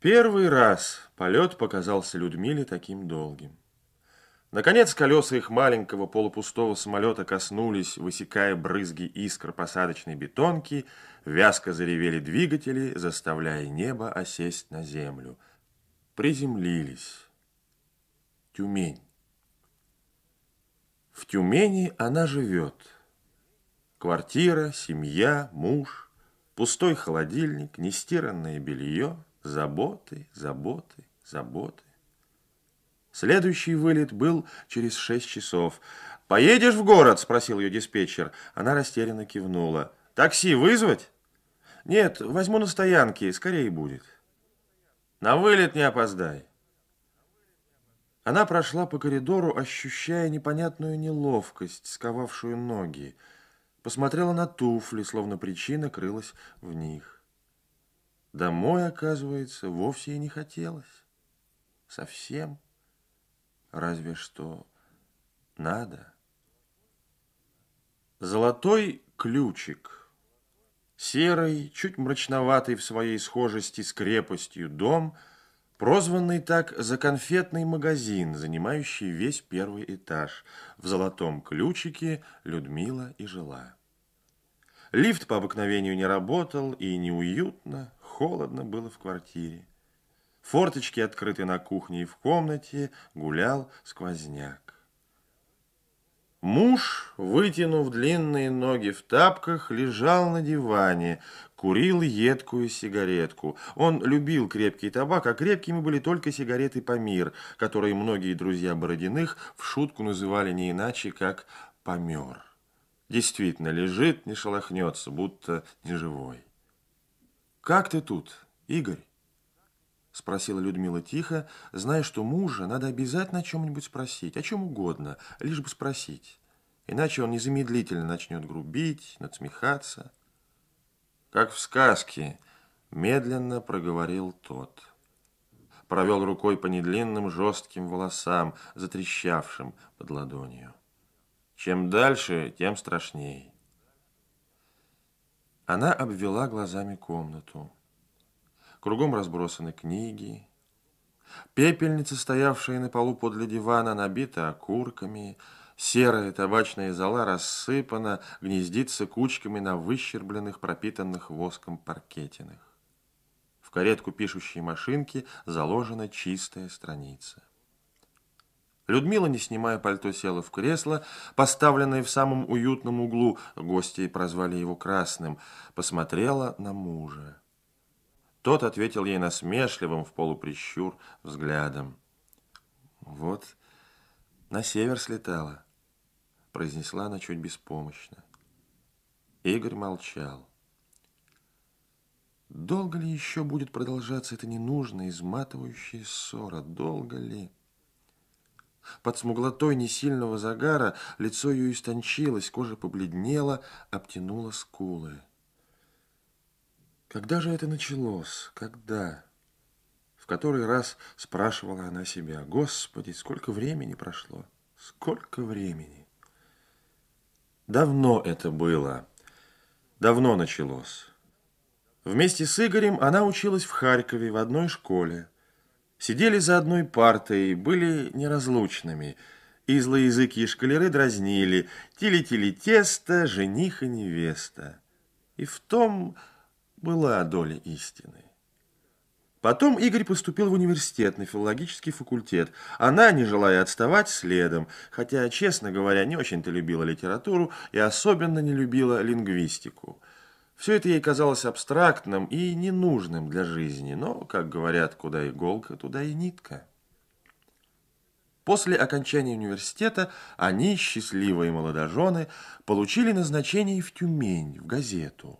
Первый раз полет показался Людмиле таким долгим. Наконец колеса их маленького полупустого самолета коснулись, высекая брызги искр посадочной бетонки, вязко заревели двигатели, заставляя небо осесть на землю. Приземлились. Тюмень. В Тюмени она живет. Квартира, семья, муж, пустой холодильник, нестиранное белье – Заботы, заботы, заботы. Следующий вылет был через шесть часов. «Поедешь в город?» – спросил ее диспетчер. Она растерянно кивнула. «Такси вызвать?» «Нет, возьму на стоянке, скорее будет». «На вылет не опоздай». Она прошла по коридору, ощущая непонятную неловкость, сковавшую ноги. Посмотрела на туфли, словно причина крылась в них. Домой, оказывается, вовсе и не хотелось. Совсем. Разве что надо. Золотой ключик. Серый, чуть мрачноватый в своей схожести с крепостью дом, прозванный так за конфетный магазин, занимающий весь первый этаж. В золотом ключике Людмила и жила. Лифт по обыкновению не работал, и неуютно, холодно было в квартире. Форточки открыты на кухне и в комнате, гулял сквозняк. Муж, вытянув длинные ноги в тапках, лежал на диване, курил едкую сигаретку. Он любил крепкий табак, а крепкими были только сигареты «Памир», которые многие друзья Бородиных в шутку называли не иначе, как «помер». Действительно, лежит, не шелохнется, будто неживой. «Как ты тут, Игорь?» Спросила Людмила тихо, зная, что мужа надо обязательно о чем-нибудь спросить, о чем угодно, лишь бы спросить. Иначе он незамедлительно начнет грубить, надсмехаться. Как в сказке, медленно проговорил тот. Провел рукой по недлинным жестким волосам, затрещавшим под ладонью. Чем дальше, тем страшней. Она обвела глазами комнату. Кругом разбросаны книги. Пепельница, стоявшая на полу подле дивана, набита окурками. Серая табачная зола рассыпана, гнездится кучками на выщербленных, пропитанных воском паркетинах. В каретку пишущей машинки заложена чистая страница. Людмила, не снимая пальто, села в кресло, поставленное в самом уютном углу, гости прозвали его красным, посмотрела на мужа. Тот ответил ей насмешливым, в полуприщур, взглядом. «Вот, на север слетала», — произнесла она чуть беспомощно. Игорь молчал. Долго ли еще будет продолжаться эта ненужная, изматывающая ссора? Долго ли? Под смуглотой несильного загара лицо ее истончилось, кожа побледнела, обтянула скулы. Когда же это началось? Когда? В который раз спрашивала она себя. Господи, сколько времени прошло? Сколько времени? Давно это было. Давно началось. Вместе с Игорем она училась в Харькове в одной школе. Сидели за одной партой, были неразлучными. И злоязыкие шкалеры дразнили «Тили-тили тесто, жених и невеста». И в том была доля истины. Потом Игорь поступил в университет, на филологический факультет. Она, не желая отставать, следом, хотя, честно говоря, не очень-то любила литературу и особенно не любила лингвистику. Все это ей казалось абстрактным и ненужным для жизни, но, как говорят, куда иголка, туда и нитка. После окончания университета они, счастливые молодожены, получили назначение в Тюмень, в газету.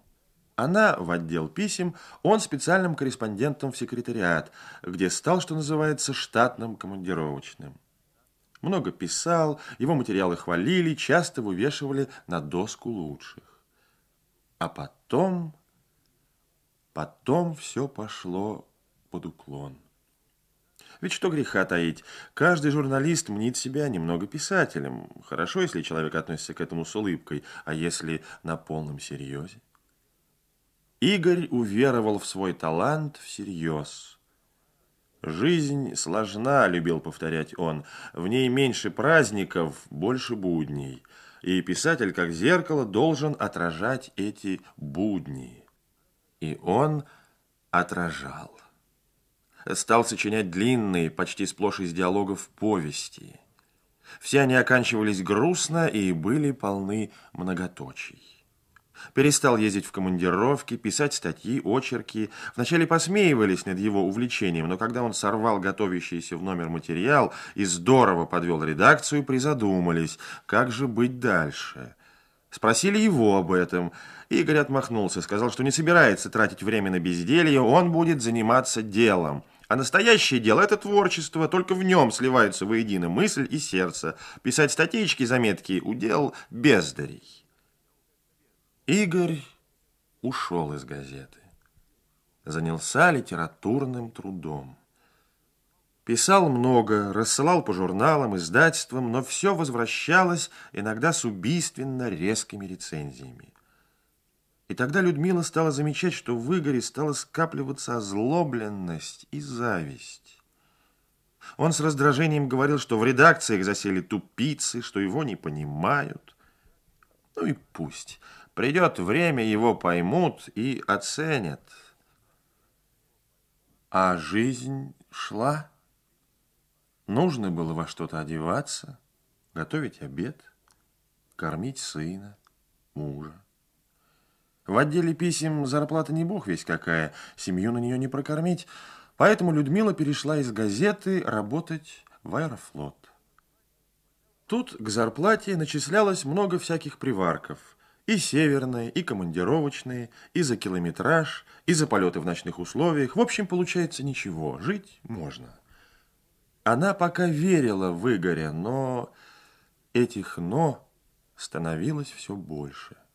Она в отдел писем, он специальным корреспондентом в секретариат, где стал, что называется, штатным командировочным. Много писал, его материалы хвалили, часто вывешивали на доску лучших. А потом, потом все пошло под уклон. Ведь что греха таить, каждый журналист мнит себя немного писателем. Хорошо, если человек относится к этому с улыбкой, а если на полном серьезе. Игорь уверовал в свой талант всерьез. «Жизнь сложна», — любил повторять он. «В ней меньше праздников, больше будней. И писатель, как зеркало, должен отражать эти будни». И он отражал. Стал сочинять длинные, почти сплошь из диалогов, повести. Все они оканчивались грустно и были полны многоточий. Перестал ездить в командировки, писать статьи, очерки. Вначале посмеивались над его увлечением, но когда он сорвал готовящийся в номер материал и здорово подвел редакцию, призадумались, как же быть дальше. Спросили его об этом. Игорь отмахнулся, сказал, что не собирается тратить время на безделье, он будет заниматься делом. А настоящее дело – это творчество, только в нем сливаются воедино мысль и сердце. Писать статейки, заметки – удел бездарей. Игорь ушел из газеты. Занялся литературным трудом. Писал много, рассылал по журналам, издательствам, но все возвращалось иногда с убийственно резкими рецензиями. И тогда Людмила стала замечать, что в Игоре стала скапливаться озлобленность и зависть. Он с раздражением говорил, что в редакциях засели тупицы, что его не понимают. Ну и пусть. Придет время, его поймут и оценят. А жизнь шла. Нужно было во что-то одеваться, готовить обед, кормить сына, мужа. В отделе писем зарплата не бог весь какая, семью на нее не прокормить, поэтому Людмила перешла из газеты работать в аэрофлот. Тут к зарплате начислялось много всяких приварков – и северные, и командировочные, и за километраж, и за полеты в ночных условиях. В общем, получается ничего, жить можно. Она пока верила в Игоря, но этих «но» становилось все больше –